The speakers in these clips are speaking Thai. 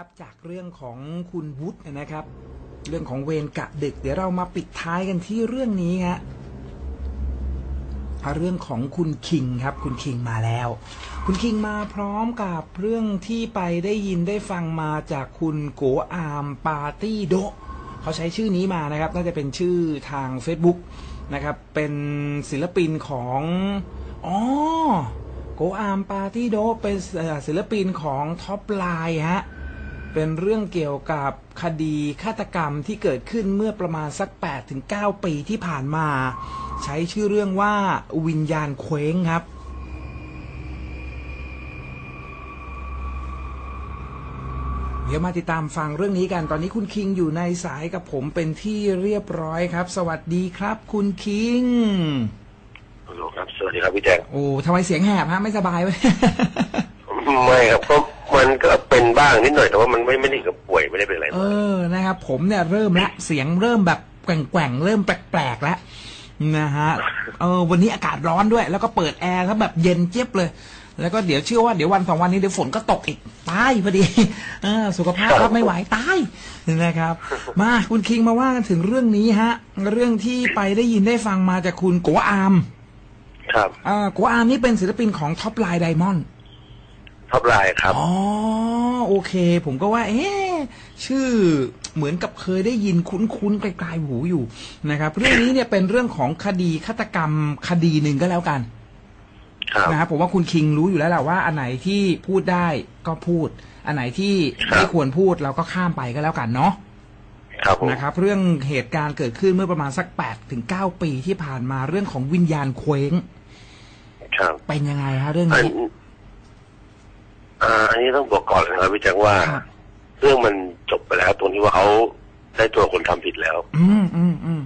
ครับจากเรื่องของคุณวุฒินะครับ เรื่องของเวรกะดึก เดี๋ยวเรามาปิดท้ายกันที่เรื่องนี้ฮะเรื่องของคุณคิงครับ คุณคิงมาแล้ว คุณคิงมาพร้อมกับเรื่องที่ไปได้ยินได้ฟังมาจากคุณโกอามปาร์ตี้โดเขาใช้ชื่อนี้มานะครับ น่าจะเป็นชื่อทาง Facebook นะครับ เป็นศิลปินของอ๋อโกอามปาร์ตี้โดเป็นศิลปินของท็อปไลน์ฮะ เป็นเรื่องเกี่ยวกับคดีฆาตกรรมที่เกิดขึ้นเมื่อประมาณสัก 8-9 ปีที่ผ่านมา ใช้ชื่อเรื่องว่าวิญญาณเคว้งครับเดี๋ยวมาติดตามฟังเรื่องนี้กัน ตอนนี้คุณคิงอยู่ในสายกับผมเป็นที่เรียบร้อยครับ สวัสดีครับ คุณคิงฮัลโหลครับ สวัสดีครับพี่แจ็คโอ้ทำไมเสียงแหบฮะ ไม่สบายไหมไม่ครับก็ มันก็เป็นบ้างนิดหน่อยแต่ว่ามันไม่ไม่ได้กับป่วยไม่ได้เป็นอะไรเอมากอนะครับ ผมเนี่ยเริ่มละเสียงเริ่มแบบแกว่งๆเริ่มแปลกๆแล้วนะฮะเออวันนี้อากาศร้อนด้วย แล้วก็เปิดแอร์แล้วแบบเย็นเจี๊ยบเลย แล้วก็เดี๋ยวเชื่อว่าเดี๋ยววันสองวันนี้เดี๋ยวฝนก็ตกอีกตายพอดีเออสุขภาพก็ไม่ไหวตายนะครับ มาคุณคิงมาว่ากันถึงเรื่องนี้ฮะ เรื่องที่ไปได้ยินได้ฟังมาจากคุณโกอาม ครับอ่าโกอามนี่เป็นศิลปินของท็อปไลน์ไดมอนด์ ท็อปไลน์ครับ อ๋อ โอเค ผมก็ว่า เอ๊ะชื่อเหมือนกับเคยได้ยินคุ้นๆไกลๆหูอยู่นะครับ เรื่องนี้เนี่ยเป็นเรื่องของคดีฆาตกรรมคดีหนึ่งก็แล้วกันครับนะครับผมว่าคุณคิงรู้อยู่แล้วแหละว่าอันไหนที่พูดได้ก็พูด อันไหนที่ไม่ควรพูดเราก็ข้ามไปก็แล้วกันเนาะครับผมนะครับ เรื่องเหตุการณ์เกิดขึ้นเมื่อประมาณสักแปดถึงเก้าปีที่ผ่านมาเรื่องของวิญญาณเคว้งครับเป็นยังไงฮะเรื่องอันนี้ อ่าอันนี้ต้องบอกก่อนเลยนะครับพี่แจ็คว่าครับเรื่องมันจบไปแล้วตรงที่ว่าเขาได้ตัวคนทำผิดแล้วอืมอืมอืม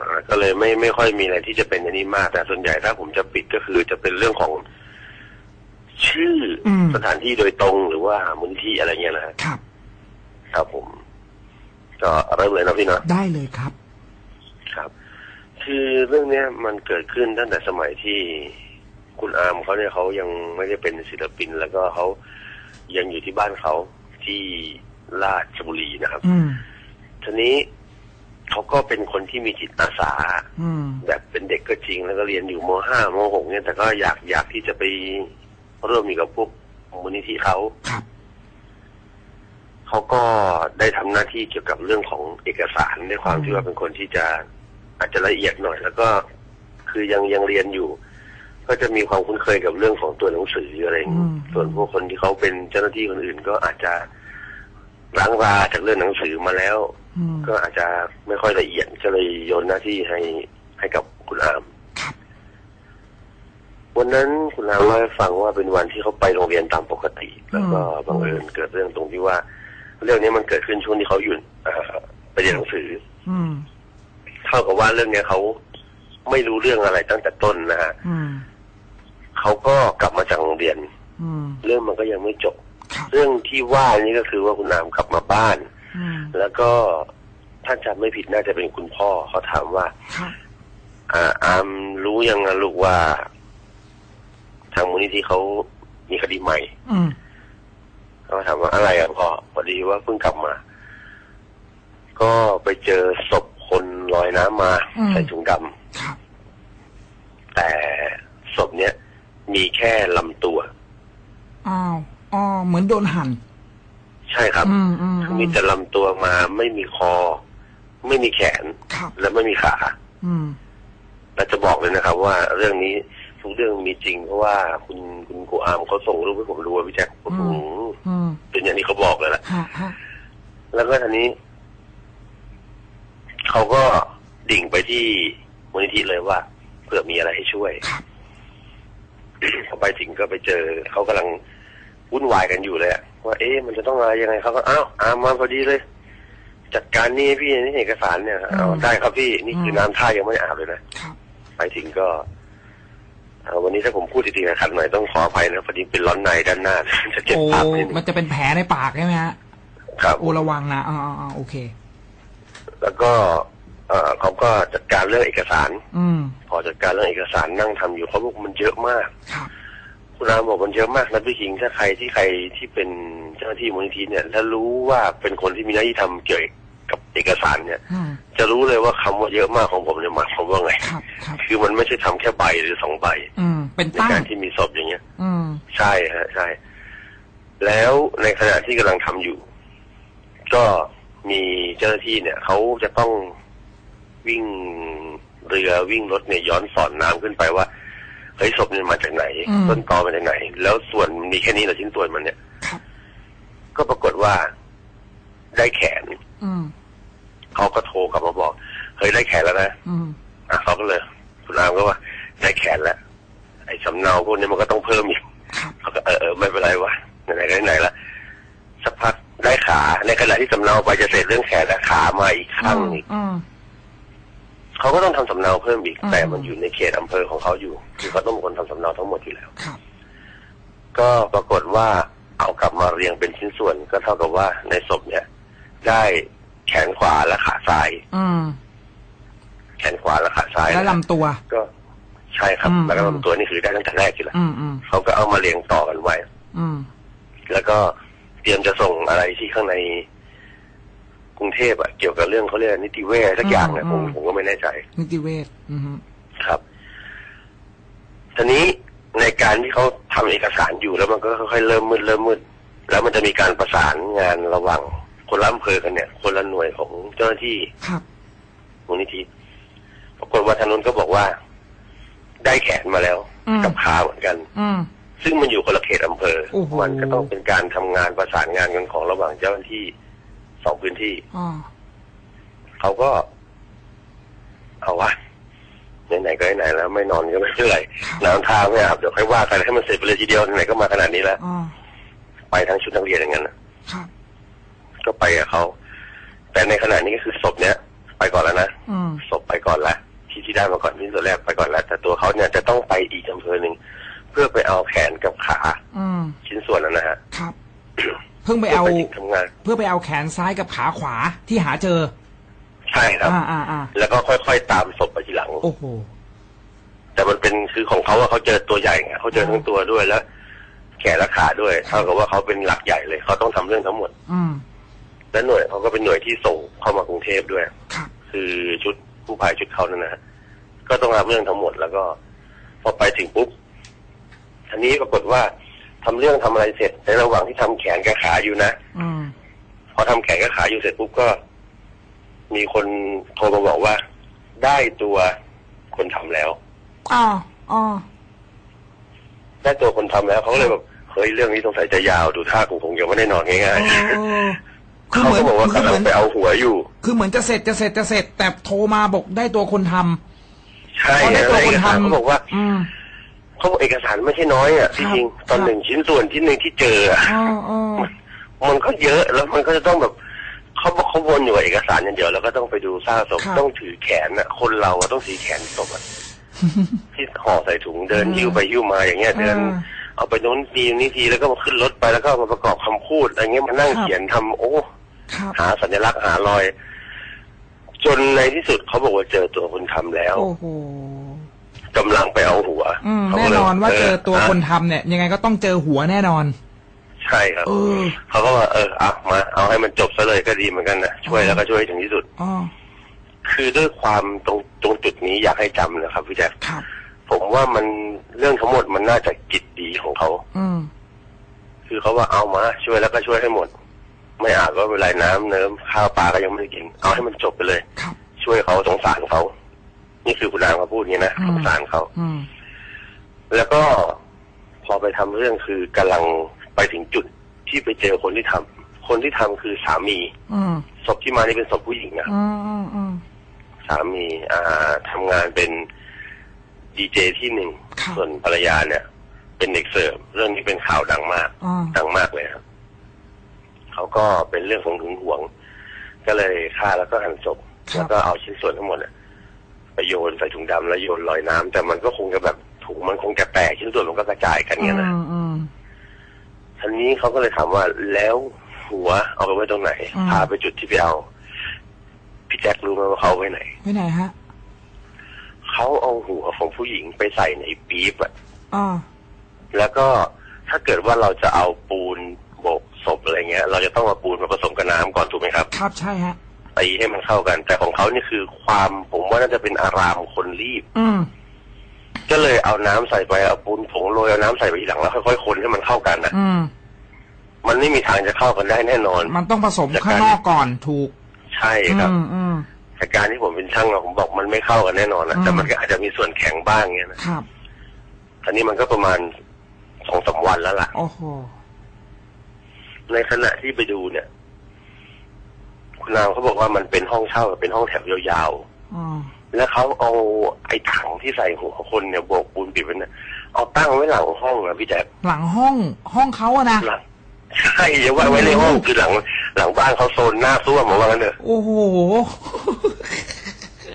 อ่าก็เลยไม่ไม่ค่อยมีอะไรที่จะเป็นอันนี้มาก แต่ส่วนใหญ่ถ้าผมจะปิดก็คือจะเป็นเรื่องของชื่ออมสถานที่โดยตรงหรือว่ามูลนิธิอะไรเงี้ยนะฮะครับ ครับผมก็เริ่มเลยนะพี่เนาะ ได้เลยครับ ครับ คือเรื่องเนี้ยมันเกิดขึ้นตั้งแต่สมัยที่ คุณอาร์มเขาเนี่ยเขายังไม่ได้เป็นศิลปิน แล้วก็เขายังอยู่ที่บ้านเขาที่ราชบุรีนะครับ อืม ทีนี้เขาก็เป็นคนที่มีจิตอาสา อืม แบบเป็นเด็กก็จริง แล้วก็เรียนอยู่มห้ามหกเนี่ยแต่ก็อยากอยากที่จะไปร่วมอยู่กับพวกมูลนิธิเขาครับ เขาก็ได้ทำหน้าที่เกี่ยวกับเรื่องของเอกสารในความที่ว่าเป็นคนที่จะอาจจะละเอียดหน่อย แล้วก็คือยังยังเรียนอยู่ ก็จะมีความคุ้นเคยกับเรื่องของตัวหนังสืออะไรอย่างนี้อืมส่วนพวกคนที่เขาเป็นเจ้าหน้าที่คนอื่นก็อาจจะล้างราจากเรื่องหนังสือมาแล้วอืมก็อาจจะไม่ค่อยละเอียดก็เลยโยนหน้าที่ให้ให้กับคุณอามครับวันนั้นคุณอามเล่าให้ฟังว่าเป็นวันที่เขาไปโรงเรียนตามปกติ แล้วก็อืมบังเอิญเกิดเรื่องตรงที่ว่า เรื่องนี้มันเกิดขึ้นช่วงที่เขาหยุดเอ่อไปเรียนหนังสือ อืมเท่ากับว่าเรื่องเนี้ยเขาไม่รู้เรื่องอะไรตั้งแต่ต้นนะฮะอืม เขาก็กลับมาจากโรงเรียนอืมเรื่องมันก็ยังไม่จบครับเรื่องที่ว่านี่ก็คือว่าคุณอามกลับมาบ้านอืมแล้วก็ถ้าจำไม่ผิดน่าจะเป็นคุณพ่อเขาถามว่าครับอ่าอามรู้ยังอะลูกว่า ทางมูลนิธิเขามีคดีใหม่อืมเขาถามว่าอะไรอะพ่อพอดีว่าเพิ่งกลับมา ก็ไปเจอศพคนลอยน้ำมาอืมใส่ถุงดครับำแต่ศพเนี้ย มีแค่ลำตัวอ้าวอ๋อเหมือนโดนหั่น ใช่ครับ อืมอืมอืมีแต่ลำตัวมาไม่มีคอ ไม่มีแขน ครับ และไม่มีขา อืม เราจะบอกเลยนะครับ ว่าเรื่องนี้ทุกเรื่องมีจริง เพราะว่าคุณคุณกูอามเขาส่งรูปให้ผมดูอะพี่แจ็คโอ้โหอืมเป็นอย่างที่เขาบอกเลยแหละฮะฮะแล้วก็ทีนี้ เขาก็ดิ่งไปที่มูลนิธิเลยว่าเผื่อมีอะไรให้ช่วย ครับ พอไปถึงก็ไปเจอเขากำลังวุ่นวายกันอยู่เลยอะว่าเอ๊ะมันจะต้องอะไรยังไงเขาก็อ้าวอามมาพอดีเลย จัดการนี่พี่นี่เอกสารเนี่ยเอาได้ครับพี่นี่คือน้ำท่ายังไม่ได้อาบเลยนะครับไปถึงก็เอ่อวันนี้ถ้าผมพูดจริงๆนะครับหน่อยต้องขออภัยนะพอดีเป็นร้อนในด้านหน้าจะเจ็บโอ้ปากนิดนึมันงจะเป็นแผลในปากใช่ไหมฮะครับโอ้ระวังนะอ๋ออ๋ออ๋อโอเค แล้วก็ เอ่อเขาก็จัดการเรื่องเอกสาร อืมพอจัดการเรื่องเอกสารนั่งทำอยู่เขาบอกมันเยอะมาก ครับคคุณอาบอกมันเยอะมากนะพี่คิงถ้าใครที่ใครที่เป็นเจ้าหน้าที่มูลนิธิเนี่ยแล้วรู้ว่าเป็นคนที่มีหน้าที่ทำเกี่ยวกับเอกสารเนี่ย อืมจะรู้เลยว่าคำว่าเยอะมากของผมเนี่ยหมายความว่าไง ครับ ครับ คือมันไม่ใช่ทำแค่ใบหรือสองใบ อืม เป็นในตั้ง การที่มีศพอย่างเงี้ย อืม ใช่ฮะใช่ แล้วในขณะที่กำลังทำอยู่ ก็มีเจ้าหน้าที่เนี่ยเขาจะต้อง วิ่งเรือวิ่งรถเนี่ยย้อนสอนน้ำขึ้นไปว่าเฮ้ยศพเนี่ยมาจากไหนอืมต้นตอมาจากไหน แล้วส่วนมีแค่นี้เหรอชิ้นส่วนมันเนี่ยครับก็ปรากฏว่าได้แขน อืมเขาก็โทรกลับมาบอกเฮ้ยได้แขนแล้วนะอืมอะเขาก็เลยคุณอามก็ว่า ได้แขนแล้วไอ้สำเนาพวกนี้มันก็ต้องเพิ่มอีกครับเขาก็เออเออไม่เป็นไรวะไหนๆก็ไหนๆละสักพักได้ขา ในขณะที่สำเนาไปจะเสร็จเรื่องแขนและขามาอีกครั้งอีกอืม เขาก็ต้องทำสำเนาเพิ่มอีกอืมแต่มันอยู่ในเขตอำเภอของเขาอยู่ คือเขาต้องเป็นคนทำสำเนาทั้งหมดอยู่แล้วครับก็ปรากฏว่าเอากลับมาเรียงเป็นชิ้นส่วนก็เท่ากับว่าในศพเนี่ย ได้แขนขวาและขาซ้ายอืมแขนขวาและขาซ้ายแล้วลำตัว ก็ใช่ครับอืมแล้วก็ลำตัวนี่คือได้ตั้งแต่แรกอยู่แล้วอืมอืมเขาก็เอามาเรียงต่อกันไว้อืมแล้วก็เตรียมจะส่งอะไรที่ข้างในก รุงเทพอะเกี่ยวกับเรื่องเขาเรียกนิติเวชสักอย่างเนี่ยผมผมก็ไม่แน่ใจ นิติเวชอืมครับทีนี้ในการที่เขาทำเอกสารอยู่แล้วมันก็ค่อยๆเริ่มมืดเริ่มมืดแล้วมันจะมีการประสานงานระหว่างคนละอำเภอกันเนี่ย คนละหน่วยของเจ้าหน้าที่ครับมูลนิธิปรากฏว่าทางนู้นก็บอกว่า ได้แขนมาแล้วอืมกับขาเหมือนกัน อืมซึ่งมันอยู่คนละเขตอำเภอโอ้โหมันก็ต้องเป็นการทำงานประสานงานกันของระหว่างเจ้าหน้าที่ สองพื้นที่อ๋อเขาก็ เอาวะไหนๆก็ไหนๆแล้ว ไม่นอนก็ไม่เป็นไรน้ำทางเนี่ยครับเดี๋ยวค่อยว่ากันให้มันเสร็จไปเลยทีเดียวไหนๆก็มาขนาดนี้แล้วอ๋อไปทั้งชุดนักเรียนอย่างนั้นนะครับก็ไปกับเขาแต่ในขณะนี้ก็คือศพเนี้ยไปก่อนแล้วนะอืมศพไปก่อนละที่ที่ได้มาก่อนที่ตัวแรกไปก่อนแล้ว แต่ตัวเขาเนี่ยจะต้องไปอีกอำเภอหนึ่งเพื่อไปเอาแขนกับขาอืมชิ้นส่วนนั้นนะฮะครับ เพิ่งไปเอาพื่ถึงทำงาน เพื่อไปเอาแขนซ้ายกับขาขวาที่หาเจอ ใช่ครับ อ่าอ่าอ่าแล้วก็ค่อยๆตามศพไปทีหลัง โอ้โห แต่มันเป็นคือของเขาว่าเขาเจอตัวใหญ่ไงเขาเจอทั้งตัวด้วยแล้ว แขนและขาด้วยเท่ากับว่าเขาเป็นหลักใหญ่เลยเขาต้องทำเรื่องทั้งหมด อืม และหน่วยเขาก็เป็นหน่วยที่ส่งเข้ามากรุงเทพด้วย ครับ คือชุดผู้ภัยชุดเขานั่นนะฮะก็ต้องรับเรื่องทั้งหมดแล้วก็ พอไปถึงปุ๊บทีนี้ปรากฏว่า ทำเรื่องทำอะไรเสร็จ ในระหว่างที่ทำแขนกับขาอยู่นะอืมพอทำแขนกับขาอยู่เสร็จปุ๊บก็ มีคนโทรมาบอกว่า ได้ตัวคนทำแล้วอ๋ออ๋อได้ตัวคนทำแล้วเขาก็เลยแบบเฮ้ยเรื่องนี้สงสัยจะยาวดูท่าคงคงยังไม่ได้นอนง่ายเออๆคือเขาเหมือนก็บอกว่าคือกำลัเหงมือนไปเอาหัวอยู่ คือเหมือนจะเสร็จจะเสร็จจะเสร็จ แต่โทรมาบอกได้ตัวคนทำใช่พอได้ตัวเอคนกสารทำเขาบอกว่า อืม เขาบอกเอกสารไม่ใช่น้อยอะที่จริงครับตอนหนึ่งชิ้นส่วนที่หนึ่งที่เจออะอ๋ออ๋อมันก็เยอะแล้วมันก็จะต้องแบบเขาบอกเขาวนอยู่กับเอกสารอย่างเดียวแล้วก็ต้องไปดูซากศพต้องถือแขนอะ คนเราอะต้องถือแขนศพอะที่ห่อใส่ถุงเดินหิ้วไปหิ้วมาอย่างเงี้ยเดินเอาไปโน้นทีนี้ทีแล้วก็มาขึ้นรถไปแล้วก็เอามาประกอบคำพูดอะไรเงี้ยมานั่งเขียนทำโอ้ครับหาสัญลักษณ์หารอย จนในที่สุดเขาบอกว่าเจอตัวคนทำแล้วโอ้โห กำลังไปเอาหัวอืมเขาแน่ก็ลยนอนว่าเจอตัวคนะทำเนี่ย ยังไงก็ต้องเจอหัวแน่นอน ใช่ครับเออ เขาก็ว่าเออเอามาเอาให้มันจบซะเลยก็ดีเหมือนกันนะช่วยแล้วก็ช่วยให้ถึงที่สุด อ๋อคือด้วยความตรงตรงจุดนี้อยากให้จำนะครับพี่แจ๊คครับ ผมว่ามันเรื่องทั้งหมดมันน่าจะจิตดีของเขา อืม คือเขาว่าเอามาช่วยแล้วก็ช่วยให้หมด ไม่อาจก็เวลาน้ำเนิ้มข้าวปลาก็ยังไม่ได้กิน เอาให้มันจบไปเลย ครับ ช่วยเขาสงสารเขานี่ คือคุณนางเขาพูดอย่างนี้นะอืมสงสารเขาอืมแล้วก็พอไปทำเรื่องคือกำลังไปถึงจุดที่ไปเจอคนที่ทำคนที่ทำคือสามีอืมศพที่มานี่เป็นศพผู้หญิงนะอืมอืมอืมสามี อ่าทำงานเป็นดีเจที่หนึ่งครับส่วนภรรยาเนี่ย เป็นเด็กเสิร์ฟเรื่องนี้เป็นข่าวดังมากอ๋อดังมากเลยครับเขาก็เป็นเรื่องของหึงหวง ก็เลยฆ่าแล้วก็หั่นศพแล้วก็เอาชิ้นส่วนทั้งหมดอะ ไปโยนใส่ถุงดำแล้วโยนลอยน้ำแต่มันก็คงจะแบบถุงมันคงจะแตกชิ้นส่วนมันก็กระจายกันอืเงี้ยนะมอืมทีนี้เขาก็เลยถามว่าแล้วหัวเอาไปไว้ตรงไหนอืมพาไปจุดที่ไปเอา พี่แจ็ครู้ไหมว่าเขาเอาไว้ไหนไปไหนฮะเขาเอาหัวของผู้หญิงไปใส่ในปี๊บอะอ๋อแล้วก็ถ้าเกิดว่าเราจะเอาปูนโบกศพอะไรเงี้ย เราจะต้องเอาปูนมาผสมกับน้ำก่อนถูกไหมครับ ครับใช่ฮะ ตีให้มันเข้ากัน แต่ของเขานี่คือความผมว่าน่าจะเป็นอารามคนรีบ อืมก็เลยเอาน้ำใส่ไปเอาปูนผงโรยเอาน้ำใส่ไปทีหลังแล้วค่อยๆคนให้มันเข้ากันนะอืมมันไม่มีทางจะเข้ากันได้แน่นอน มันต้องผสมข้างนอกก่อนถูก ใช่ครับอืมอืมแต่การที่ผมเป็นช่างอะผมบอกมันไม่เข้ากันแน่นอนนะอืมแต่มันก็อาจจะมีส่วนแข็งบ้างเงี้ยนะครับอันนี้มันก็ประมาณสองสามวันแล้วล่ะ โอ้โห ในขณะที่ไปดูเนี่ย คุณนางเขาบอกว่ามันเป็นห้องเช่าเป็นห้องแถวยาวอืมๆแล้วเขาเอาไอ้ถังที่ใส่หัวคนเนี่ยโบกปูนปิดไว้เนี่ยเอาตั้งไว้หลังห้องอะพี่แจ๊คหลังห้องห้องเขาอะนะหลังใช่อย่าว่าไว้ในห้องคือหลัง หลังบ้านเขาโซนหน้าซ่วมมาว่างั้นเถอะโอ้โห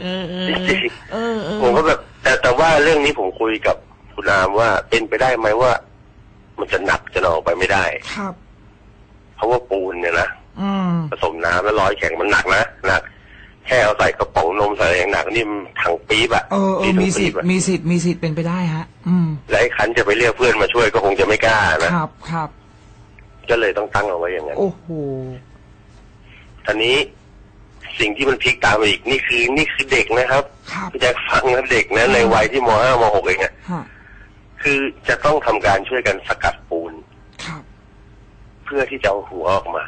เออเออจริงเออเออผมก็แบบแต่แต่ว่าเรื่องนี้ผมคุยกับคุณอามว่าเป็นไปได้ไหมว่า มันจะหนักจะนออกไปไม่ได้ ครับเพราะว่าปูนเนี่ยนะ อืมผสมน้ำแล้วร้อยแข็งมันหนักนะหนักแค่เอาใส่กระป๋องนมใส่อะไรอย่างหนักนี่มันถังปี๊บอะเออเออปี๊บมีทั้งสิปี๊ทบธิ์อะมีสิทธิ์มีสิทธิ์เป็นไปได้ฮะ อืมและไอ้คันจะไปเรียกเพื่อนมาช่วยก็คงจะไม่กล้านะครับครับก็เลยต้องตั้งเอาไว้อย่างนั้นโอ้โหทีนี้สิ่งที่มันพลิกตามมาอีกนี่คือ นี่คือเด็กนะครับครับพี่แจ็คฟังนะเด็กนะในวัยที่มห้ามหกเองอะฮะคือจะต้องทำการช่วยกันสกัดปูนครับเพื่อที่จะเอาหัวออกมา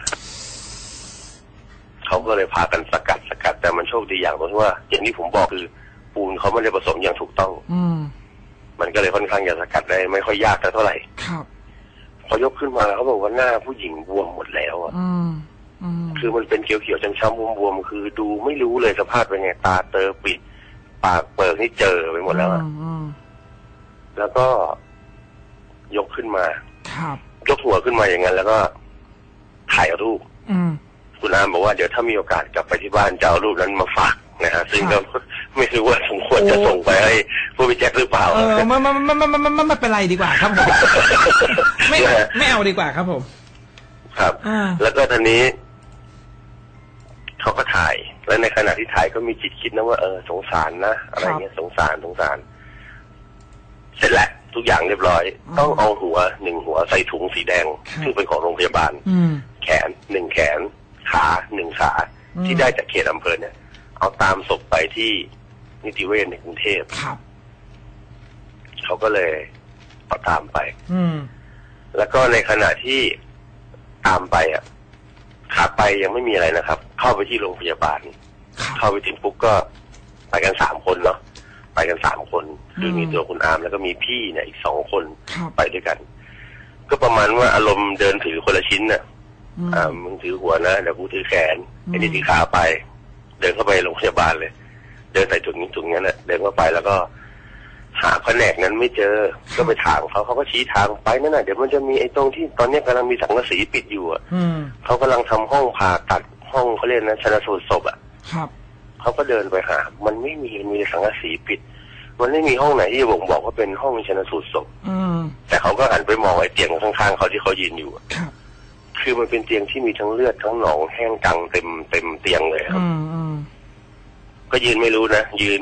เขาก็เลยพากันสกัดสกัด แต่มันโชคดีอย่างตรงที่ว่า อย่างที่ผมบอกคือ ปูนเขาไม่ได้ผสมอย่างถูกต้อง อืมมันก็เลยค่อนข้างจะสกัดได้ไม่ค่อยยากเท่าไหร่ครับพอยกขึ้นมาเขาบอกว่าหน้าผู้หญิงบวมหมดแล้วอะอืมอืมคือมันเป็นเขียวๆช้ำๆบวมๆคือดูไม่รู้เลยสภาพเป็นไงตาเตอปิด ปากเปิดนี่เจอไปหมดแล้วอะอืมอืมแล้วก็ยกขึ้นมา ครับ ยกหัวขึ้นมาอย่างนั้น แล้วก็ถ่ายรูป อืม คุณอามบอกว่าเดี๋ยวถ้ามีโอกาสกลับไปที่บ้านจะเอารูปนั้นมาฝากนะฮะซึ่งก็ไม่รู้ว่าสมควรจะส่งไปให้ผู้พิจารณ์หรือเปล่าเออไม่ไม่ไม่ไม่ไม่ไม่เป็นไรดีกว่าครับผมไม่ไม่เอาดีกว่าครับผม ครับแล้วก็ตอนนี้เขาก็ถ่าย แล้วในขณะที่ถ่ายก็มีจิตคิดนะว่าเออสงสารนะอะไรเงี้ยสงสารสงสาร เสร็จแล้วทุกอย่างเรียบร้อย ต้องเอาหัวหนึ่งหัวใส่ถุงสีแดงซึ่งเป็นของโรงพยาบาลแขนหนึ่งแขน ขาหนึ่งขาอืมที่ได้จากเขตอำเภอเนี่ย เอาตามศพไปที่นิติเวชในกรุงเทพครับเขาก็เลยเอาตามไป อืม แล้วก็ในขณะที่ตามไปอะขาไปยังไม่มีอะไรนะครับ เข้าไปที่โรงพยาบาลครับเข้าไปถึงปุ๊บก็ไปกันสามคนเนาะไปกันสามคนคืออืมมีตัวคุณอามแล้วก็มีพี่เนี่ยอีกสองคนครับไปด้วยกัน ก็ประมาณว่าอารมณ์เดินถือคนละชิ้นน่ะ อืมอ่ามึงถือหัวนะเดี๋ยวกูถือแขนอืมไอ้นี่ถือขาไป เดินเข้าไปโรงพยาบาลเลย เดินใส่ถุงนี้ถุงนั้นแหละเดินเข้าไปแล้วก็ หาแผนกนั้นไม่เจอ ก็ไปถามเขาเขาก็ชี้ทางไปนั่นน่ะเดี๋ยวมันจะมีไอ้ตรงที่ตอนนี้กำลังมีสังกะสีปิดอยู่อะอืมเขากำลังทำห้องผ่าตัดห้องเขาเรียกนะชนสูตรศพอะครับเขาก็เดินไปหา มันไม่มีมีแต่สังกะสีปิด มันไม่มีห้องไหนที่จะบ่งบอกว่าเป็นห้องชนสูตรศพอืมแต่เขาก็หันไปมองไอ้เตียงข้างๆเขาที่เขายืนอยู่อะครับ คือมันเป็นเตียงที่มีทั้งเลือดทั้งหนองแห้งกังเต็มเต็มเตียงเลยครับอืมอืมก็ยืนไม่รู้นะยืน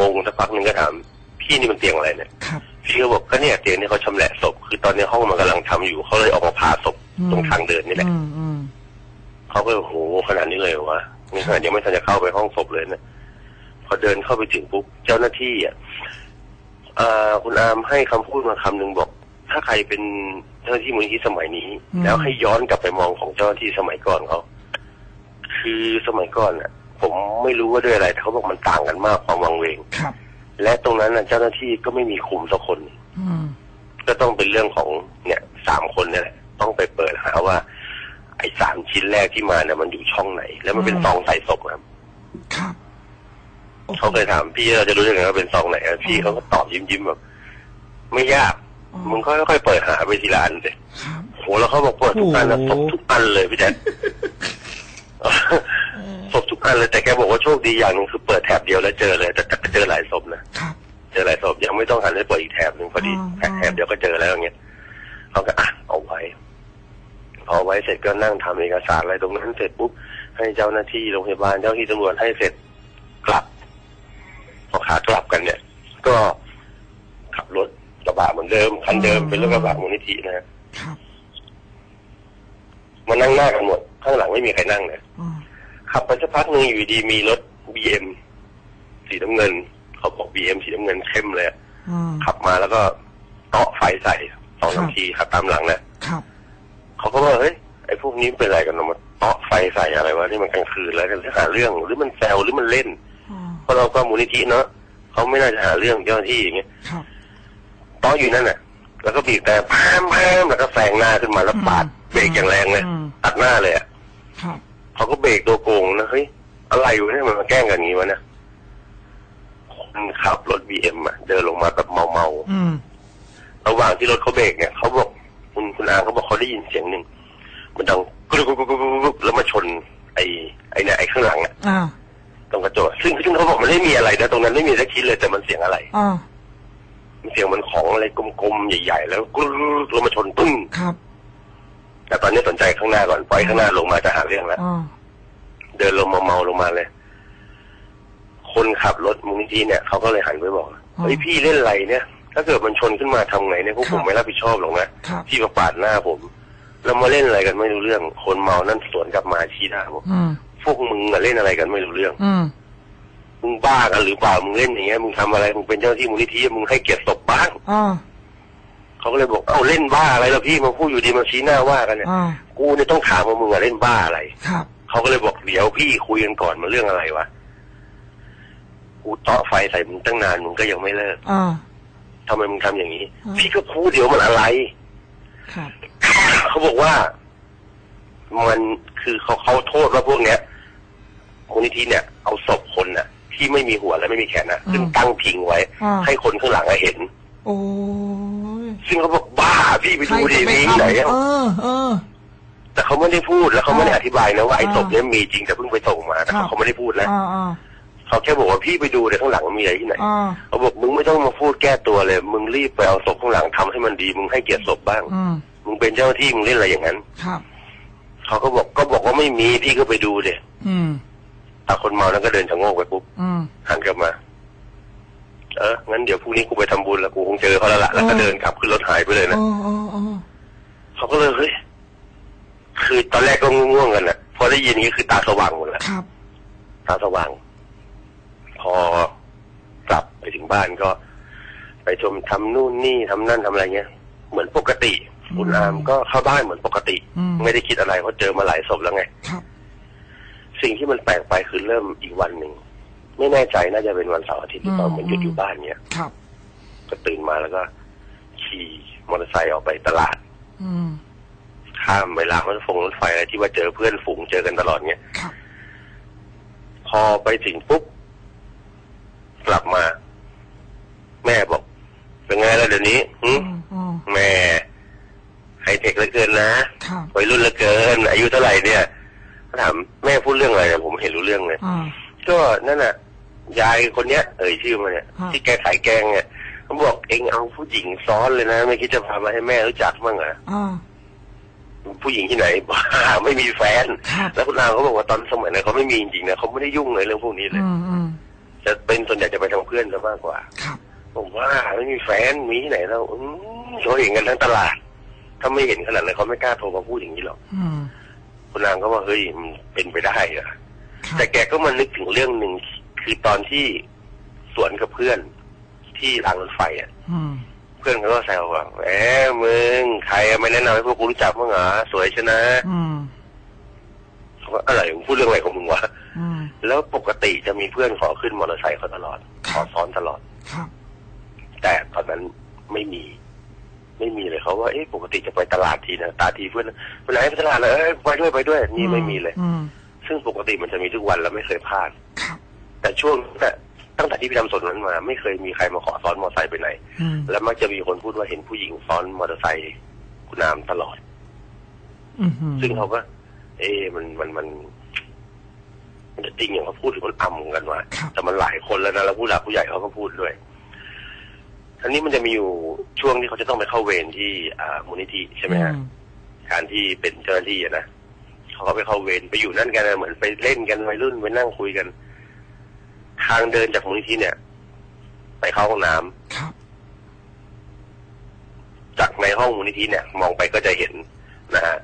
งงๆสักพักหนึ่งก็ถามพี่นี่มันเตียงอะไรเนี่ยครับพี่ก็บอกก็เนี่ยเตียงที่เขาชำแหละศพคือตอนนี้ห้องมันกำลังทำอยู่เขาเลยออกมาผ่าศพอืมตรงทางเดินนี่แหละอืมอืมเขาก็โอ้โหขนาดนี้เลยเหรอวะนี่ขนาดยังไม่ทันจะเข้าไปห้องศพเลยนะพอเดินเข้าไปถึงปุ๊บเจ้าหน้าที่อะอ่าคุณอามให้คำพูดมาคำหนึ่งบอก ถ้าใครเป็นเจ้าหน้าที่มูลนิธิสมัยนี้ แล้วให้ย้อนกลับไปมองของเจ้าหน้าที่สมัยก่อนเขาคือสมัยก่อนอะ ผมไม่รู้ว่าด้วยอะไรแต่เขาบอกมันต่างกันมากความวังเวงครับ และตรงนั้นน่ะเจ้าหน้าที่ก็ไม่มีคุมสักคนอืมก็ต้องเป็นเรื่องของเนี่ยสามคนเนี่ยแหละต้องไปเปิดหาว่า ไอ้สามชิ้นแรกที่มาเนี่ยมันอยู่ช่องไหน แล้วมันเป็นซองใส่ศพครับครับโอ้โหเขาเคยถามพี่เราจะรู้ยังไงว่าเป็นซองไหนอะพี่เขาก็ตอบยิ้มยิ้มๆแบบ ไม่ยาก อ๋อมึงค่อยๆเปิดหาไปทีละอันเลยครับโหแล้วเขาบอกเปิดทุกอันนะโอ้ศโหพทุกอันเลยพี่แจ๊คศพทุกอันเลยแต่แกบอกว่าโชคดีอย่างหนึงคือเปิดแถบเดียวแล้วเจอเลยแต่แต่เจอหลายศพนะครับเจอหลายศพยังไม่ต้องหันไปเปิดอีกแถบหนึ่งพอดีอ๋อแถบแถบเดียวก็เจอแล้วอย่างเงี้ยเขาก็อะเอาไว้พอไว้เสร็จก็นั่งทำเอกสารอะไรตรงนั้นเสร็จปุ๊บให้เจ้าหน้าที่โรงพยาบาลเจ้าหน้าที่ตำรวจให้เสร็จกลับพอขากลับกันเนี่ย ก็ขับรถ กระบะเหมือนเดิมคันเดิมอืมเป็นรถกระบะมูลนิธินะฮะครับมานั่งหน้ากันหมด ข้างหลังไม่มีใครนั่งเลยอ่าขับไปสักพักหนึ่งอยู่ดีมีรถบีเอ็มสีน้ำเงิน เขาบอกบีเอ็มสีน้ำเงินเข้มเลยอะอ่าขับมาแล้วก็เตาะไฟใส่สองครับนาทีขับตามหลังนะครับเขาก็ว่าเฮ้ยไอ้พวกนี้เป็นอะไรกันเนาะมาเตาะไฟใส่อะไรวะนี่มันกลางคืนแล้วกันหาเรื่อง หรือมันแซวหรือมันเล่นอ่าเพราะเราก็มูลนิธิเนาะเขาไม่น่าจะหาเรื่องเจ้าหน้าที่อย่างเงี้ยครับเตาะอยู่นั่นน่ะ แล้วก็บีบแต่พามพามแล้วก็แซงหน้าขึ้นมาแล้วปาดอืมเบรกอย่างแรงเลยอืมตัดหน้าเลยอะครับเขาก็เบรกตัวโกงนะเฮ้ยอะไรอยู่เนี่ยมันมาแกล้งกันอย่างนี้วะเนี่ยคนขับรถบีเอ็มอะเดินลงมาแบบเมาอืมๆระหว่างที่รถเขาเบรกเนี่ยเขาบอกคุณคุณอาเขาบอกเขาได้ยินเสียงหนึ่งมันดังกรุบกรุบกรุบกรุบกรุบแล้วมาชน ไอ้ไอ้เนี่ยไอ้ข้างหลังอะอ่าตรงกระจกซึ่งซึ่งเขาบอกมันไม่มีอะไรนะตรงนั้นไม่มีสักชิ้นเลยแต่มันเสียงอะไรอ่ามัน เสียงเหมันของอะไรกลมๆใหญ่ๆ แล้วกรุบแล้วมาชนปึ้งครับ แต่ตอนนี้สนใจข้างหน้าก่อนปล่อยข้างหน้าลงมาจะหาเรื่องแล้วอ่าเดินลงมาเมาลงมาเลย คนขับรถมูลนิธิเนี่ยเขาก็เลยหันไปบอกเฮ้ยพี่เล่นอะไรเนี่ย ถ้าเกิดมันชนขึ้นมาทำไงเนี่ยพวกผมไม่รับผิดชอบหรอกนะครับพี่มาปาดหน้าผมแล้วมาเล่นอะไรกันไม่รู้เรื่อง คนเมานั่นสวนกลับมาชี้หน้าบอกอืมพวกมึงอะเล่นอะไรกันไม่รู้เรื่องอื มมึงบ้ากันหรือเปล่ามึงเล่นอย่างเงี้ยมึงทำอะไรมึงเป็นเจ้าหน้าที่มูลนิธิมึงให้เกียรติศพบ้างอ่าเขาก็เลยบอกเอ้าเล่นบ้าอะไรล่ะพี่มาพูดอยู่ดีมาชี้หน้าว่ากันเนี่ยอ่ากูเนี่ยต้องถามว่ามึงอะเล่นบ้าอะไรครับ เขาก็เลยบอกเดี๋ยวพี่คุยกันก่อนมาเรื่องอะไรวะกูเตาะไฟใส่มึงตั้งนานมึงก็ยังไม่เลิกอ่าทำไมมึงทำอย่างนี้อ่าพี่ก็พูดเดี๋ยวมันอะไร ครับ เขาบอกว่า มันคือเขาเขาโทษว่าพวกเนี้ยมูลนิธิเนี่ย เอาศพคนน่ะ ที่ไม่มีหัวและไม่มีแขนน่ะซึ่งตั้งพิงไว้อ่าให้คนข้างหลังอะเห็น โอ้ยซึ่งเขาบอกบ้าพี่ไปใครดูดิจะไปมีทำไหนเออะอเออแต่เขาไม่ได้พูดแล้วเขาไม่ได้อธิบายนะว่าไอ้อ่าศพเนี้ยมีจริงแต่เพิ่งไปส่งมาแต่ครับเขาไม่ได้พูดนะอ่าอ่าเขาแค่บอกว่าพี่ไปดูเดี๋ยวข้างหลังมันมีอะไรที่ไหนอ่าเขาบอกมึงไม่ต้องมาพูดแก้ตัวเลย มึงรีบไปเอาศพข้างหลังทำให้มันดี มึงให้เกียรติศพบ้างอืมมึงเป็นเจ้าหน้าที่มึงเล่นอะไรอย่างนั้นครับเขาก็บอกก็บอกว่าไม่มีพี่ก็ไปดูเด็อืม ตาคนเมานั้นก็เดินชะโงกไปปุ๊บอืมหันกลับมา เอองั้นเดี๋ยวพรุ่งนี้กูไปทำบุญแล้วกูคงเจอเขาแล้วล่ะแล้วก็เออเดินกลับขึ้นรถหายไปเลยโอ้นะโอ้โอ้เขาก็เลยเฮ้ยคือตอนแรกก็ง่วงๆกันนะพอได้ยินอย่างนี้คือตาสว่างหมดแล้วครับตาสว่าง พอกลับไปถึงบ้านก็ ไปชมทำนู่นนี่ทำนั่นทำอะไรเงี้ยเหมือนปกติอืมคุณอามก็เข้าบ้านเหมือนปกติอืมไม่ได้คิดอะไรเพราะเจอมาหลายศพแล้วไงครับ สิ่งที่มันแปลกไปคือเริ่มอีกวันหนึ่ง ไม่แน่ใจน่าจะเป็นวันเสาร์อาทิตย์หรือเปล่าอืมเหมือนหยุดอยู่บ้านเนี้ยครับก็ตื่นมาแล้วก็ขี่มอเตอร์ไซค์ออกไปตลาด อืมข้ามเวลารถฟงรถไฟอะไรที่ว่าเจอเพื่อนฝูงเจอกันตลอดเนี้ยครับ พอไปถึงปุ๊บกลับมา แม่บอก เป็นไงล่ะเดี๋ยวนี้หึอืมอืมแม่ไฮเทคเหลือเกินนะครับวัยรุ่นเหลือเกิน อายุเท่าไหร่เนี่ย ถามแม่พูดเรื่องอะไรเนี่ยผมไม่เห็นรู้เรื่องเลยอ่าก็นั่นน่ะ ยายคนเนี้ย เอ่ยชื่อมาเนี่ยฮะที่แกขายแกงเนี่ยเขาบอกเองเอาผู้หญิงซ้อนเลยนะ ไม่คิดจะพามาให้แม่รู้จักบ้างเหรออ่าผู้หญิงที่ไหนบ้าไม่มีแฟนครับแล้วคุณนางเขาบอกว่าตอนสมัยนั้นเขาไม่มีจริงๆนะเขาไม่ได้ยุ่งเลยเรื่องพวกนี้เลยอืมอืมจะเป็นส่วนใหญ่จะไปทางเพื่อนซะมากกว่าครับผมว่าไม่มีแฟนมีที่ไหนแล้วอืมเขาเห็นกันทั้งตลาด ถ้าไม่เห็นขนาดนั้นเขาไม่กล้าโทรมาพูดอย่างนี้หรอกอืม คุณนางก็ว่าเฮ้ยมันเป็นไปได้เหรอครับแต่แกก็มานึกถึงเรื่องหนึ่งคือตอนที่สวนกับเพื่อนที่รางรถไฟอะอืมเพื่อนเขาก็แซวว่าแหมมึงใครไม่แนะนำให้พวกกูรู้จักมั้งเหรอสวยชนะอืมเขาก็อะไรมึงพูดเรื่องอะไรของมึงวะอืมแล้วปกติจะมีเพื่อนขอขึ้นมอเตอร์ไซค์เขาตลอดขอซ้อนตลอดครับแต่ตอนนั้นไม่มี ไม่มีเลยเขาว่าเอ๊ะปกติจะไปตลาดทีนะตาทีเพื่อนไปไหนไปตลาดเลยเอ้ยไปด้วยไปด้วย นี่ไม่มีเลยอืมซึ่งปกติมันจะมีทุกวันแล้วไม่เคยพลาดครับแต่ช่วงแต่ตั้งแต่ที่พี่ทำสนนั้นมา ไม่เคยมีใครมาขอซ้อนมอเตอร์ไซค์ไปไหนอืมแล้วมักจะมีคนพูดว่าเห็นผู้หญิงซ้อนมอเตอร์ไซค์คุณนามตลอดอืมซึ่งเขาก็ เอ๊ะมันมันมันมันจะจริงอย่างเขาพูดหรือมันอ่ำกันวะครับแต่มันหลายคนแล้วนะแล้วผู้หลักผู้ใหญ่เขาก็พูดด้วย ทีนี้มันจะมีอยู่ช่วงที่เขาจะต้องไปเข้าเวรที่อ่ามูลนิธิใช่ไหมฮะอืการที่เป็นเจ้าหน้าที่อะนะเขาก็ไปเข้าเวรไปอยู่นั่นกันนะเหมือนไปเล่นกันวัยรุ่นไปนั่งคุยกัน ทางเดินจากมูลนิธิเนี่ย ไปเข้าห้องน้ำครับ จากในห้องมูลนิธิเนี่ย มองไปก็จะเห็นนะฮะ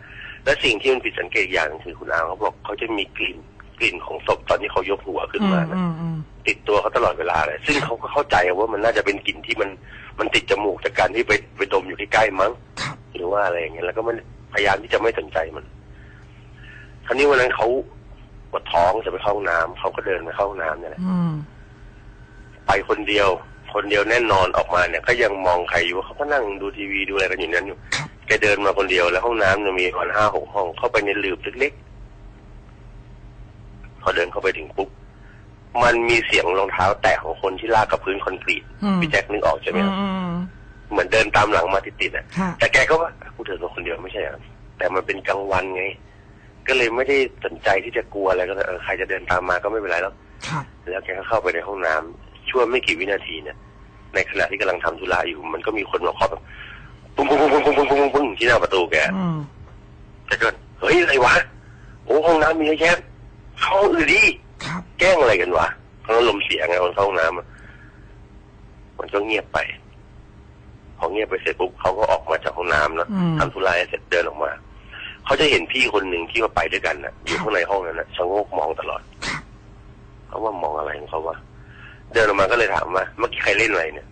และสิ่งที่มันผิดสังเกตอย่างหนึ่งคือคุณอาเขาบอกเขาจะมีกลิ่น กลิ่นของศพตอนที่เขายกหัวขึ้นอืมามนะอืมอืมติดตัวเขาตลอดเวลาเลย ซึ่งเขาก็เข้าใจว่ามันน่าจะเป็นกลิ่นที่มันมันติดจมูกจากการที่ไปไปดมอยู่ใกล้ๆมั้งครับหรือว่าอะไรอย่างเงี้ยแล้วก็มันพยายามที่จะไม่สนใจมันคราวนี้วันนั้นเขาปวดท้องจะไปเข้าห้องน้ำเขาก็เดินไปเข้าห้องน้ำเนี่ยแหละอืมไปคนเดียว คนเดียวแน่นอนออกมาเนี่ย ก็ยังมองใครอยู่เขาก็นั่งดูทีวีดูอะไรกันอยู่นั้นอยู่ครับแกเดินมาคนเดียวแล้วห้องน้ำเนี่ยมีประมาณห้าหกห้อง เข้าไปในหลืบเล็กๆ พอเดินเข้าไปถึงปุ๊บมันมีเสียงรองเท้าแตะของคนที่ลากกับพื้นคอนกรีตอืมพี่แจ็คนึกออกใช่ไหมอืคมรับอืมเหมือนเดินตามหลังมาติดๆอะฮะแต่แกก็ว่ากูเดินมาคนเดียวไม่ใช่เหรอแต่มันเป็นกลางวันไง ก็เลยไม่ได้สนใจที่จะกลัวอะไรก็เลยเออใครจะเดินตามมาก็ไม่เป็นไรแล้วครับแล้วแกก็เข้าไปในห้องน้ำช่วงไม่กี่วินาทีเนี่ย ในขณะที่กำลังทำธุระอยู่ มันก็มีคนมาเคาะแบบปุ้งปุ้งปุ้งปุ้งปุ้งปุ้งปุ้งปุ้งที่หน้าประตูแกอืมแกก็เฮ้ยอะไรวะโอ้ห้องน้ำมีเยอะแยะ เข้าห้องอื่นดิครับ แกล้งอะไรกันวะเพราะลมเสียไงคนเข้าห้องน้ำอะมันก็เงียบไป พอเงียบไปเสร็จปุ๊บเขาก็ออกมาจากห้องน้ำเนาะอืม ทำธุระให้เสร็จเดินออกมา เขาจะเห็นพี่คนหนึ่งที่ว่าไปด้วยกันน่ะ อยู่ข้างในห้องนั้นน่ะชะโงกมองตลอดครับ เขาว่ามองอะไรของเขาวะเดินออกมาก็เลยถามว่าเมื่อกี้ใครเล่นอะไรเนี่ย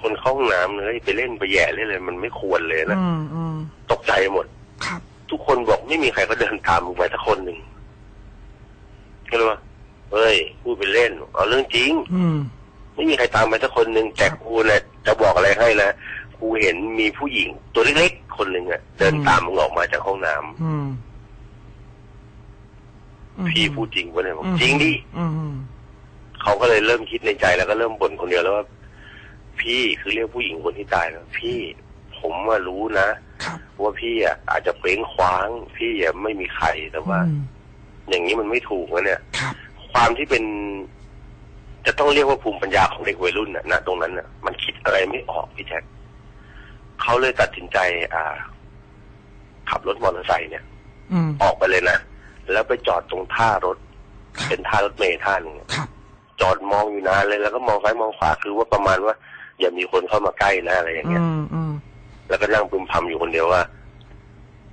คนเข้าห้องน้ำเลยไปเล่นไปแย่เล่นเลยมันไม่ควรเลยนะอืมอืมตกใจหมด ครับ ทุกคนบอกไม่มีใครเขาเดินตามมึงไปสักคนหนึ่ง ก็เลยว่าเฮ้ยพูดไปเล่น เอาเรื่องจริง อืมไม่มีใครตามไปสักคนหนึ่งแต่กูเนี่ยจะบอกอะไรให้นะกูเห็นมีผู้หญิง ตัวเล็กๆคนหนึ่งอะเดินตามมึงออกมาจากห้องน้ำอืมอืมพี่พูดจริงปะเนี่ยบอกอืมจริงดิอืมอืม เขาก็เลยเริ่มคิดในใจแล้วก็เริ่มบ่นคนเดียวแล้วว่าพี่คือเรียกผู้หญิงคนที่ตายแล้วพี่ผมว่ารู้นะครับ ว่าพี่อะอาจจะเป้งคว้าง พี่อะไม่มีใครแต่ว่า อืม อย่างนี้มันไม่ถูกนะเนี่ยครับความที่เป็น จะต้องเรียกว่าภูมิปัญญาของเด็กวัยรุ่นน่ะณตรงนั้นน่ะมันคิดอะไรไม่ออกพี่แจ็คเขาเลยตัดสินใจ อ่า ขับรถมอเตอร์ไซค์เนี่ยอืมออกไปเลยนะ แล้วไปจอดตรงท่ารถ เป็นท่ารถเมล์ท่าหนึ่งครับจอดมองอยู่นานเลยแล้วก็มองซ้ายมองขวาคือว่าประมาณว่า อย่ามีคนเข้ามาใกล้นะอะไรอย่างอืเงี้ยมอืมแล้วก็นั่งพึมพำอยู่คนเดียวว่า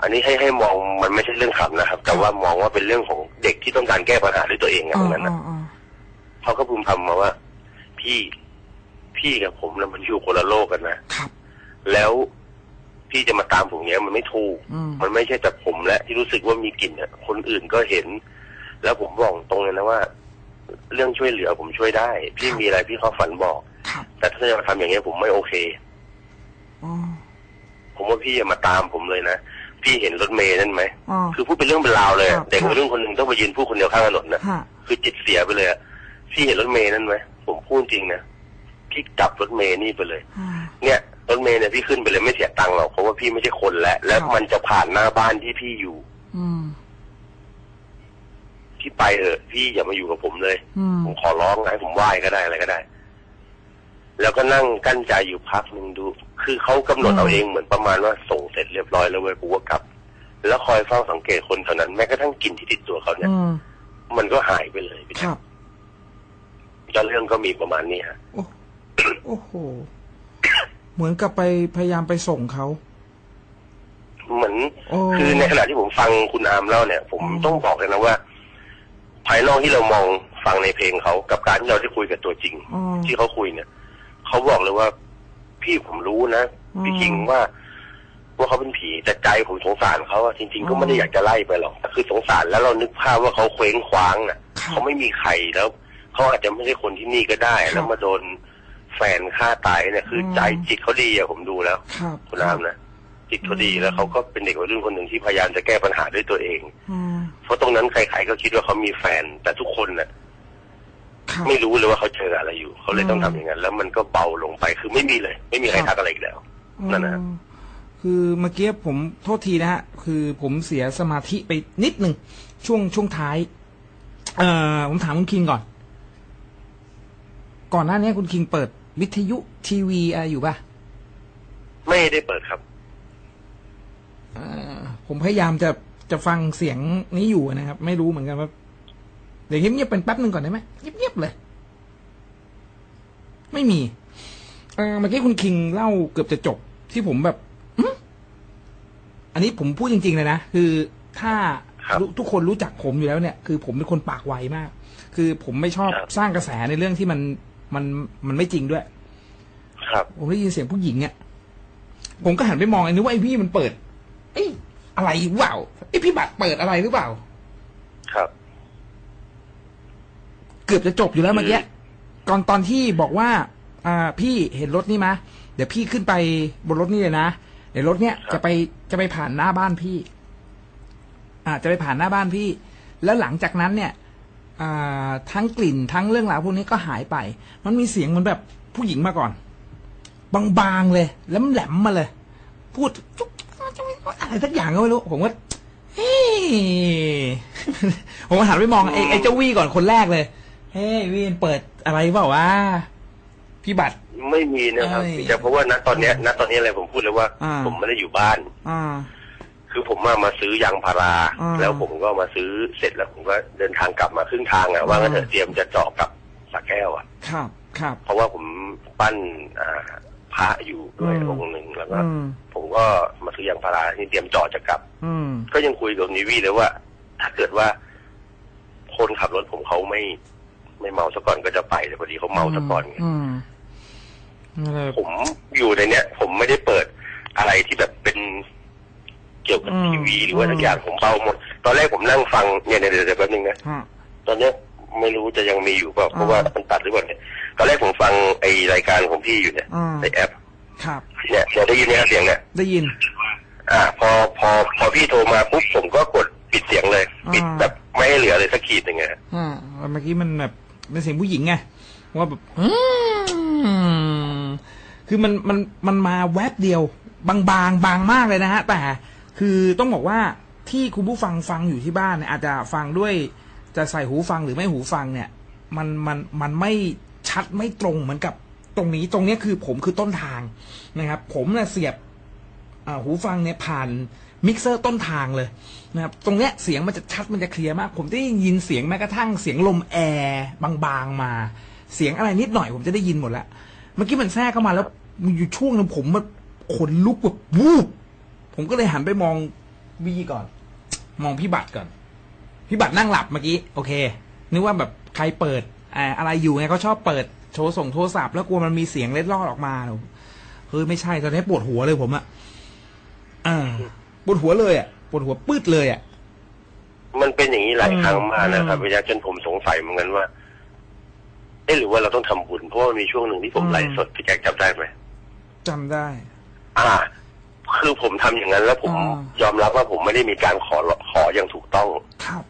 อันนี้ให้ให้มองมันไม่ใช่เรื่องขำนะครับ แต่ว่ามองว่าเป็นเรื่องของเด็กที่ต้องการแก้ปัญหาด้วยตัวเองอะอ๋ตอรงนั้นอ๋นะออ๋อเขาก็พึมพำมาว่า พี่พี่กับผมนะมันอยู่คนละโลกกันนะครับแล้วพี่จะมาตามผมเนี้ยมันไม่ถูกอืมมันไม่ใช่แต่ผมและที่รู้สึกว่ามีกลิ่นเนี่ยคนอื่นก็เห็น แล้วผมบอกตรงเลยนะว่า เรื่องช่วยเหลือผมช่วยได้ พี่มีอะไรพี่เขาฝันบอกครับแต่ถ้าจะมาทำอย่างเงี้ยผมไม่โอเคอ๋อผมว่าพี่อย่ามาตามผมเลยนะ พี่เห็นรถเมย์นั่นไหม อ๋อ คือพูดเป็นเรื่องเป็นราวเลยคอะรับเด็กวัยรุ่นคนหนึ่งต้องไปยืนพูดคนเดียวข้างถนนนะฮะคือจิตเสียไปเลยอะพี่เห็นรถเมย์นั่นไหมผมพูดจริงนะพี่จับรถเมย์นี่ไปเลยอ่าเนี่ยรถเมย์เนี่ยพี่ขึ้นไปเลยไม่เสียตังค์หรอกเพราะว่าพี่ไม่ใช่คนแล้วแล้วครับมันจะผ่านหน้าบ้านที่พี่อยู่อืม พี่ไปเถอะพี่อย่ามาอยู่กับผมเลย อืม ผมขอร้องให้ผมไหว้ก็ได้อะไรก็ได้ แล้วก็นั่งกั้นใจอยู่พักหนึ่งดู คือเขากำหนดเอาเองเหมือนประมาณว่าส่งเสร็จเรียบร้อยแล้วเว้ยกูก็กลับ แล้วคอยเฝ้าสังเกตคนเท่านั้นแม้กระทั่งกลิ่นที่ติดตัวเขาเนี่ยอืมมันก็หายไปเลยพี่คแจ๊รัคบก็เรื่องก็มีประมาณนี้ฮะโอ้โอ้โห เหมือนกับไปพยายามไปส่งเขาเหมือนโอ้คือในขณะที่ผมฟังคุณอามเล่าเนี่ยผมอืมต้องบอกเลยนะว่า ภายนอกที่เรามองฟังในเพลงเขากับการที่เราได้คุยกับตัวจริงอ๋อที่เขาคุยเนี่ย เขาบอกเลยว่า พี่ผมรู้นะอืมพี่คิงว่า ว่าเขาเป็นผีแต่ใจผมสงสารเขาอะจริง ๆ ก็อ๋อไม่ได้อยากจะไล่ไปหรอกแต่คือสงสารแล้วเรานึกภาพว่าเขาเคว้งคว้างน่ะครับเขาไม่มีใครแล้วเขาอาจจะไม่ใช่คนที่นี่ก็ได้ครับแล้วมาโดนแฟนฆ่าตายเนี่ยคืออมใจจิตเขาดีอะผมดูแล้วครับคุณอามนะจิตเขาดีอืมแล้วเขาก็เป็นเด็กวัยรุ่นคนหนึ่งที่พยายามจะแก้ปัญหาด้วยตัวเองอืมเพราะตรงนั้นใครๆก็คิดว่าเขามีแฟนแต่ทุกคนน่ะครับ ไม่รู้เลยว่าเขาเจออะไรอยู่ เขาเลยต้องอืมทำอย่างนั้นแล้วมันก็เบาลงไปคือไม่มีเลย ไม่มีใครครับทักอะไรอีกแล้วนั่นนะอืมคือเมื่อกี้ผมโทษทีนะฮะคือผมเสียสมาธิไปนิดหนึ่งช่วงช่วงท้าย เอ่อผมถามคุณคิงก่อน ก่อนหน้านี้คุณคิงเปิดวิทยุทีวีอะไรอยู่ป่ะไม่ได้เปิดครับเอ่อผมพยายามจะจะฟังเสียงนี้อยู่นะครับ ไม่รู้เหมือนกันว่า เดี๋ยวเงียบๆเป็นแป๊บหนึ่งก่อนได้ไหมเงียบๆเลย ไม่มีเออเมื่อกี้คุณคิงเล่าเกือบจะจบที่ผมแบบออันนี้ผมพูดจริง ๆ เลยนะคือถ้าครับรู้ทุกคนรู้จักผมอยู่แล้วเนี่ย คือผมเป็นคนปากไวมาก คือผมไม่ชอบครับสร้างกระแสในเรื่องที่มันมันมันไม่จริงด้วย ครับ ผมได้ยินเสียงผู้หญิงเนี่ยผมก็หันไปมองไอ้นึกว่าไอ้พี่มันเปิดไอ้ยอะไรหรือเปล่าไอ้พี่บัตรเปิดอะไรหรือเปล่า ครับ เกือบจะจบอยู่แล้วอืมเมื่อกี้ก่อนตอนที่บอกว่า อ่า พี่เห็นรถนี่มะเดี๋ยวพี่ขึ้นไปบนรถนี่เลยนะเดี๋ยวรถเนี่ยจะไปจะไปผ่านหน้าบ้านพี่ อ่า จะไปผ่านหน้าบ้านพี่ แล้วหลังจากนั้นเนี่ย อ่า ทั้งกลิ่นทั้งเรื่องราวพวกนี้ก็หายไป มันมีเสียงเหมือนแบบผู้หญิงมาก่อน บางๆเลยแล้วแหลมมาเลย พูดจุ๊กอะไรสักอย่างก็ไม่รู้ ผมก็เฮ้ยผมก็หันไปมองไอ้ไอ้เจ้าวี่ก่อนคนแรกเลย เฮ้ยวี่มันเปิดอะไรเปล่าวะพี่บัตรไม่มีนะครับเอ้ยพี่แจ็คเพราะว่าณตอนเนี้ยณตอนนี้อะไรผมพูดเลยว่าอ่าผมไม่ได้อยู่บ้านอ่าคือผมมามาซื้อยางพาราอ่าแล้วผมก็มาซื้อเสร็จแล้วผมก็เดินทางกลับมาครึ่งทางอะว่างั้นเถอะเตรียมจะเจาะกลับสระแก้วอะ ครับ ครับ เพราะว่าผมปั้นอ่าพระอยู่ด้วยอืมองค์หนึ่งแล้วก็อืมผมก็มาซื้อยางพาราที่เตรียมเจาะจะกลับ อืมก็ยังคุยกับนิวี่เลยว่า ถ้าเกิดว่า คนขับรถผมเขาไม่ ไม่เมาซะก่อนก็จะไปแต่พอดีเขาเมาซะก่อนไงอืมนั่นแหละผมอยู่ในเนี้ย ผมไม่ได้เปิดอะไรที่แบบเป็นเกี่ยวกับอืมทีวีหรือว่าอืมทุกอย่างผมเบาหมด ตอนแรกผมนั่งฟังเนี่ยเดี๋ยวเดี๋ยวแป๊บนึงนะฮะตอนเนี้ยไม่รู้จะยังมีอยู่เปล่าเพราะว่ามันตัดหรือเปล่าเนี่ยตอนแรกผมฟังไอรายการของพี่อยู่เนี่ยอ่าในแอป ครับ เนี่ยเดี๋ยวได้ยินไหมครับเสียงเนี่ย ได้ยิน อ่า พอพอพอพี่โทรมาปุ๊บผมก็กดปิดเสียงเลยอ่าปิดแบบไม่ให้เหลือเลยสักขีดหนึ่งไงอ่าแล้วเมื่อกี้มันแบบ เป็นเสียงผู้หญิงไงว่าแบบอืมคือมันมันมันมาแวบเดียว บางบางบางมากเลยนะฮะ แต่คือต้องบอกว่าที่คุณผู้ฟังฟังอยู่ที่บ้านเนี่ยอาจจะฟังด้วยจะใส่หูฟังหรือไม่หูฟังเนี่ย มันมันมันไม่ชัดไม่ตรงเหมือนกับตรงนี้ตรงเนี้ยคือผมคือต้นทางนะครับ ผมเนี่ยเสียบอ่าหูฟังเนี่ยผ่าน มิกเซอร์ต้นทางเลยนะครับตรงเนี้ยเสียงมันจะชัดมันจะเคลียร์มาก ผมได้ยินเสียงแม้กระทั่งเสียงลมแอร์บางๆมา เสียงอะไรนิดหน่อยผมจะได้ยินหมดแล้วเมื่อกี้มันแทรกเข้ามาแล้วมีอยู่ช่วงนึงผมมันขนลุกแบบวูบผมก็เลยหันไปมองวีก่อน มองพี่บัตรก่อน พี่บัตรนั่งหลับเมื่อกี้โอเค นึกว่าแบบใครเปิดอะไรอยู่ไงเขาชอบเปิดโชว์ส่งโทรศัพท์แล้วกลัวมันมีเสียงเล็ดลอดออกมาเฮ้ยไม่ใช่ตอนนี้ปวดหัวเลยผมอะอ่า วดหัวเลยอะปวดหัวปืดเลยอะมันเป็นอย่างนี้หลายอืมครั้งมากนะครับอืมเวลาจนผมสงสัยเหมือนกันว่าเอ๊ะหรือว่าเราต้องทำบุญเพราะว่ามันมีช่วงหนึ่งที่ผมอืมไลฟ์สดพี่แจ็คจำได้ไหมจำได้ อ่า คือผมทำอย่างนั้นแล้วผมอ่ายอมรับว่าผมไม่ได้มีการขอขออย่างถูกต้องครับ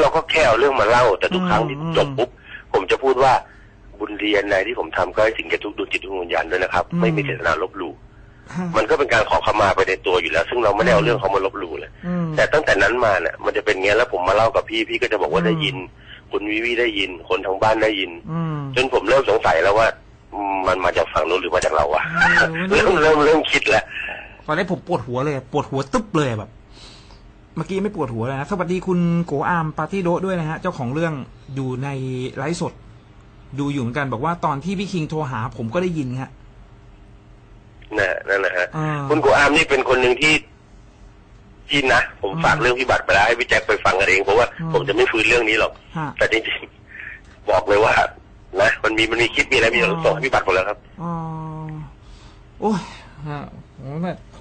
เราก็แค่เอาเรื่องมาเล่า แต่ทุกอืมครั้งที่อืมจบปุ๊บผมจะพูดว่าบุญเรียนใดที่ผมทำก็ให้ถึงแก่ทุกดวงจิตดวงวิญญาณด้วยนะครับอืมไม่มีเจตนาลบหลู่ฮะ มันก็เป็นการขอขมาไปในตัวอยู่แล้ว ซึ่งเราไม่ได้เอาอืมเรื่องเขามาลบหลู่เลยอืมแต่ตั้งแต่นั้นมาเนี่ยมันจะเป็นเงี้ยแล้วผมมาเล่ากับพี่พี่ก็จะบอกว่าอืมได้ยินคุณวิวีได้ยิน คนทางบ้านได้ยินอืมจนผมเริ่มสงสัยแล้วว่าอืมมันมาจากฝั่งนู้นหรือมาจากเราวะเออมันเริ่มเริ่มเริ่มคิดแล้วตอนนี้ผมปวดหัวเลยปวดหัวตึ๊บเลยแบบ เมื่อกี้ไม่ปวดหัวเลยนะสวัสดีคุณโกอามปาร์ตี้โดะด้วยนะฮะ เจ้าของเรื่องอยู่ในไลฟ์สด ดูอยู่เหมือนกันบอกว่าตอนที่พี่คิงโทรหา ผมก็ได้ยินฮะ นะนั่นนะฮะอ่าคุณกูอามนี่เป็นคนหนึ่งที่ที่นะผมฝากอืมเรื่องพี่บัตรไปแล้วให้พี่แจ็คไปฟังกันเองเพราะว่าอืมผมจะไม่ฟื้นเรื่องนี้หรอกฮะแต่จริงๆบอกเลยว่านะมันมีมันมีคลิปมีอะไรมีอะไรอ๋อส่งให้พี่บัตรหมดแล้วครับอ๋อโอ้ยฮะผมแบบโห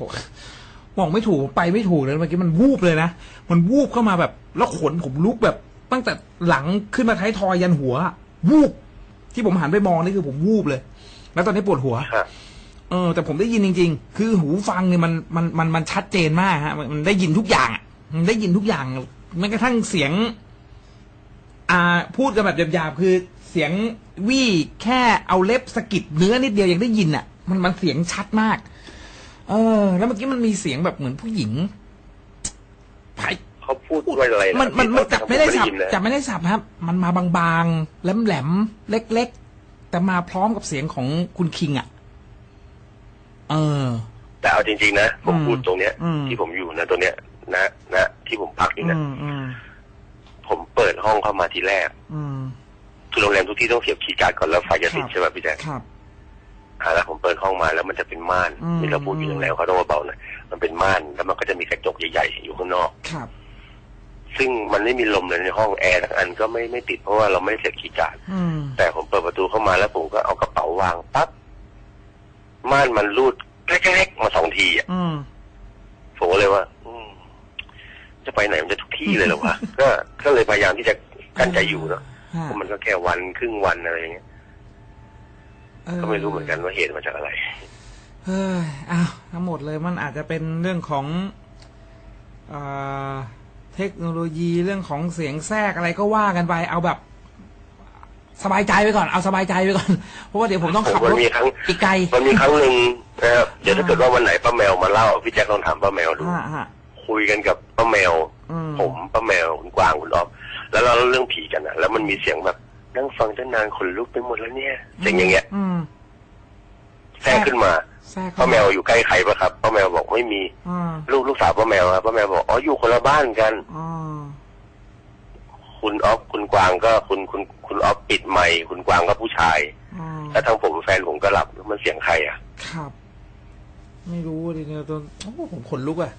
บอกไม่ถูกไปไม่ถูกเลยเมื่อกี้มันวูบเลยนะมันวูบเข้ามาแบบแล้วขนผมลุกแบบ ตั้งแต่หลังขึ้นมาท้ายทอยยันหัวอะวูบที่ผมหันไปมองนี่คือผมวูบเลย แล้วตอนนี้ปวดหัวครับ เออแต่ผมได้ยินจริง ๆ คือหูฟังเนี่ยมันมันมันมันชัดเจนมากฮะมันมันได้ยินทุกอย่างอะมันได้ยินทุกอย่างแม้กระทั่งเสียง อ่า พูดกันแบบหยาบๆคือเสียงวี่แค่เอาเล็บสะกิดเนื้อนิดเดียวยังได้ยินอะ มันมันเสียงชัดมาก เออ แล้วเมื่อกี้มันมีเสียงแบบเหมือนผู้หญิงไผ่เขาพูดว่าอะไระมันมันมันจับไม่ได้สับผยินนะจับไม่ได้สับครับ มันมาบางๆแหลมๆเล็ก ๆ แต่มาพร้อมกับเสียงของคุณคิงอะ เออ แต่เอาจริง ๆ นะผมอืมพูดตรงเนี้ย อืม ที่ผมอยู่นะตรงเนี้ยนะนะที่ผมพักอยู่อืนะมอืมผมเปิดห้องเข้ามาทีแรกอืมคือโรงแรมทุกที่ต้องเสียบ key card ก่อนแล้วไฟจะติดครับใช่ไหมพี่แจ๊คครับ อ่าแล้วผมเปิดห้องมาแล้วมันจะเป็นม่านอืม นี่เราพูดอยู่โรงแรมเขาต้องเบาๆหน่อยมันเป็นม่านแล้วมันก็จะมีกระจกใหญ่ๆอยู่ข้างนอก ครับ ซึ่งมันไม่มีลมเลยในห้องแอร์ทั้งอันก็ไม่ไม่ติดเพราะว่าเราไม่ได้เสร็จคีย์การ์ด อืม แต่ผมเปิดประตูเข้ามาแล้วผมก็เอากระเป๋าวางปั๊บ ม่านมันรูดแกรกๆมาสองทีอะอืมผมก็เลยว่า อืมจะไปไหนมันจะทุกที่เลยเหรอวะ ก็ก็เลยพยายามที่จะกั้นใจอยู่เนาะฮะเพราะมันก็แค่วันครึ่งวันอะไรอย่างเงี้ยก็ไม่รู้เหมือนกันว่าเหตุมาจากอะไร เฮ้ยอ้าวทั้งหมดเลยมันอาจจะเป็นเรื่องของเอ่อเทคโนโลยีเรื่องของเสียงแทรกอะไรก็ว่ากันไปเอาแบบ สบายใจไปก่อนเอาสบายใจไปก่อนเพราะว่าเดี๋ยวผมต้องขับผมรมัถนมีครั้งอีกไกลมันมีครั้งหนึ่งนะครับเดี๋ยวถ้าเกิดว่าวันไหนป้าแมวมาเล่าพี่แจ็คลองถามป้าแมวดูฮะฮะคุยกันกับป้าแมวอืมผมป้าแมวคุณกวางคุณออฟแล้วเราเล่าเรื่องผีกันอะแล้วมันมีเสียงแบบนั่งฟังตั้งนานขนลุกไปหมดแล้วเนี่ยเสียงอย่างเงี้ยอืมแทรกขึ้นมาแทรกป้าแมวอยู่ใกล้ใครปะครับป้าแมวบอกไม่มีอ่าลูกลูกสาวป้าแมวครับป้าแมวบอกอ๋ออยู่คนละบ้านกันอ่า คุณออฟคุณกวางก็คุณคุณคุณออฟปิดไมค์คุณกวางก็ผู้ชายอ่าแล้วทางผมแฟนผมก็หลับมันเสียงใครอะ ครับ ไม่รู้ดิเนี่ยตอนโอ้ผมขนลุกอะ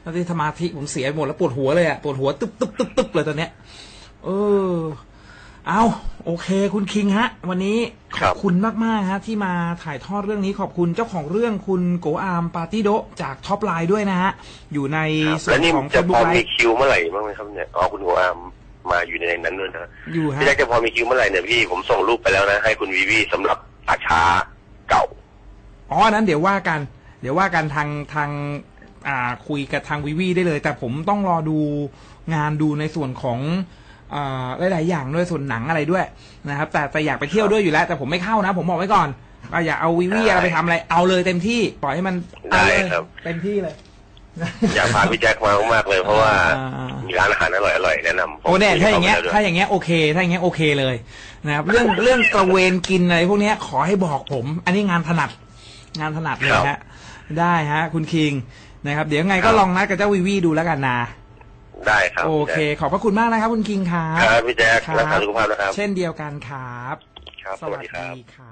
แล้วที่สมาธิผมเสียหมดแล้วปวดหัวเลยอะปวดหัวตึ๊บตึ๊บตึ๊บตึ๊บเลยตอนเนี้ย เออ เอาโอเค คุณคิงฮะ วันนี้ครัอบ บคุณมากๆฮะ ที่มาถ่ายทอดเรื่องนี้ขอบคุณเจ้าของเรื่องคุณโกอามปาร์ตี้โดจากท็อปไลน์ด้วยนะฮะ อยู่ในครับส่วแล้วนนี่ของ จะเฟซพบุ๊อกไลมีฟ์คิวเมื่อไหร่บ้างไหมครับเนี่ยอ๋อคุณโกอาม มาอยู่ในนั้นด้วยนะอยู่ฮะพี่แจ็คจะพอมีคิวเมื่อไหร่เนี่ยพี่ผมส่งรูปไปแล้วนะ ให้คุณวีวีสำหรับอาช้าเก่าอ๋ออันนั้นเดี๋ยวว่ากัน เดี๋ยวว่ากันทางทางอ่าคุยกับทางวิวีได้เลย แต่ผมต้องรอดูงานดูในส่วนของอ่าหลายๆอย่างด้วยส่วนหนังอะไรด้วยนะครับ แต่แต่อยากไปเที่ยวด้วยอยู่แล้ว แต่ผมไม่เข้านะ ผมบอกไว้ก่อนว่าอย่าเอาวิวีได้อะไรไปทำอะไรเอาเลยเต็มที่ปล่อยให้มันเอาเลยได้ครับ เต็มที่เลย อยากพาพี่แจ็คมามากๆเลยเพราะว่าอ่าๆมีร้านอาหารอร่อยๆแนะนำผมโอ้เนี่ยถ้าอย่างเงี้ยคุกับถ้าขอย่างเงี้ยโอเค ถ้าอย่างเงี้ยโอเคเลยนะครับเรื่องเรื่องตระเวนกินอะไรพวกเนี้ยขอให้บอกผม อันนี้งานถนัดงานถนัดเลยฮะ ได้ฮะ คุณคิงนะครับ เดี๋ยวไงก็ลองนัดกับเจ้าวิวีดูแล้วกันนะได้ครับ โอเค ขอบพระคุณมากนะครับ คุณคิงครับครับพี่แจ็คครับรักษาสุขภาพนะครับ เช่นเดียวกันครับ ครับ สวัสดีครับครับ